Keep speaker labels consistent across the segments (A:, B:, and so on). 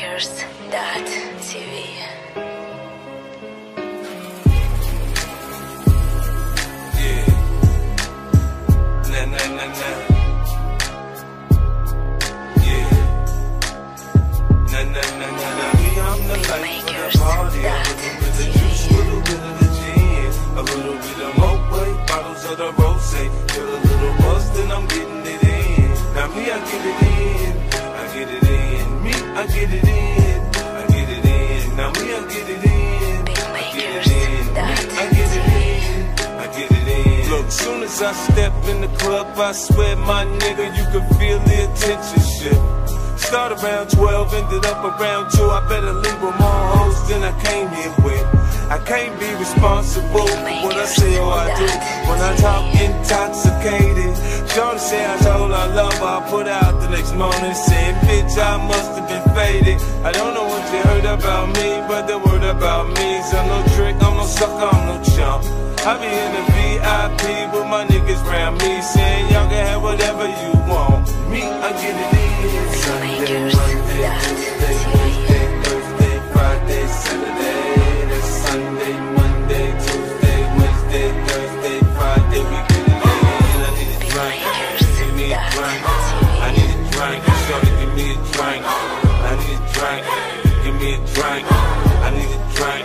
A: Curse.tv I get it in. Me, I get it in. I step in the club, I swear, my nigga, you can feel the attention shift. Start around 12, ended up around 2. I better leave with more hoes than I came here with. I can't be responsible for what I say or I do when I talk intoxicated. Shorty say I told I love her, I put out the next morning saying, bitch, I must have been faded. I don't know what you heard about me, but the word about me is I'm no trick, I'm no sucker, I'm no chump. I be in the VIP with my niggas round me saying, y'all can have whatever you want. Me, I get it in. Sunday, Monday, Tuesday, Wednesday, Thursday, Friday, Saturday. That's Sunday, Monday, Tuesday, Wednesday, Thursday, Friday. I need a drink. Give me a drink. I need a drink. Shorty, give me a drink. I need a drink. Give me a drink. I need a drink.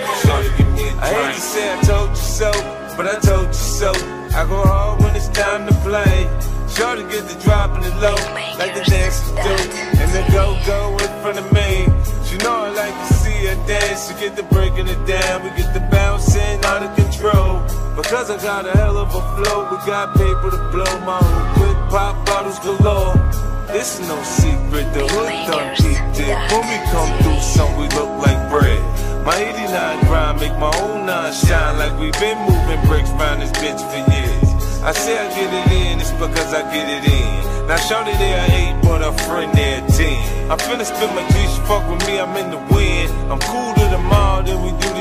A: Give me a drink. I but I told you so. I go hard when it's time to play. Shorty get the drop in the low, like the dancers do, and the go go in front of me. She know I like to see her dance. She get the breaking it down, we get the bouncing out of control. Because I got a hell of a flow, we got paper to blow. My hood with pop bottles galore. This is no secret, the hood done peeped it. When we come through, some we look like bread. My 89 grind make my own nine shine like we've been moving bricks round this bitch for years. I say I get it in, it's because I get it in. Now shorty there at eight, but a friend there ten. I'm finna spin my she fuck with me, I'm in the wind. I'm cool to the mall, then we do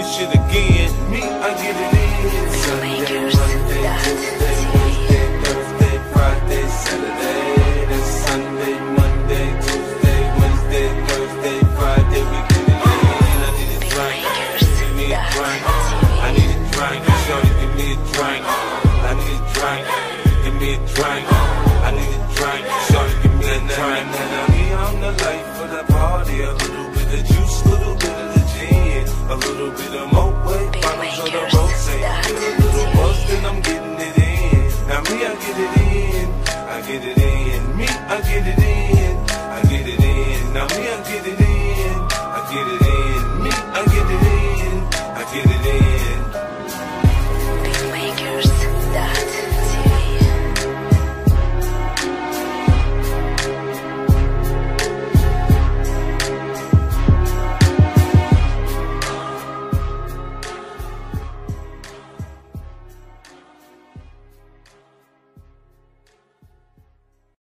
A: me a drink. I need a drink. Shorty, give me a drink. Now me, I'm the life of the party. A little bit of juice, a little bit of the gin, a little bit of Moet, bottles on the rosé. Get a little buzzed and I'm getting it in. Now me, I get it in. I get it in. Me, I get it in. I get it in. Now me, I get it in.